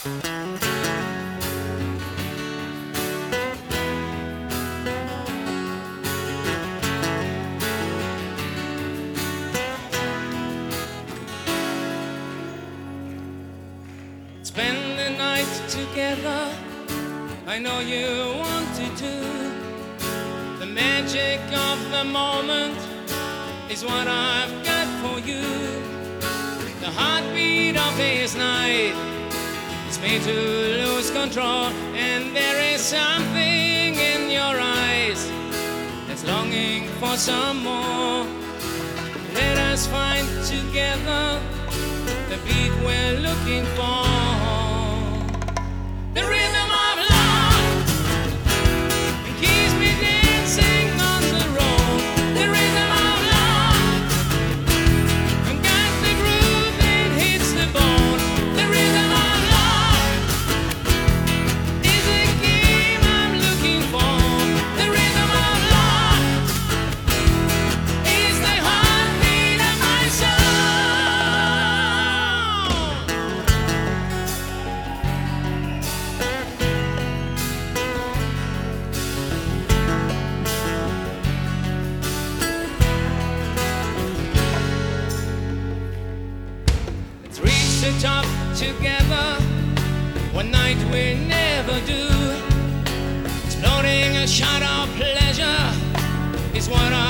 Spend the night together. I know you wanted to. The magic of the moment is what I've got for you. The heartbeat of this night made to lose control, and there is something in your eyes that's longing for some more. Let us find together the beat we're looking for. Reach the top together. One night we never do. Exploding a shot of pleasure is what I've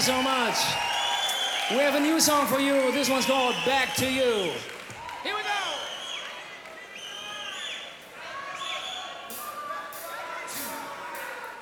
so much. We have a new song for you. This one's called Back to You.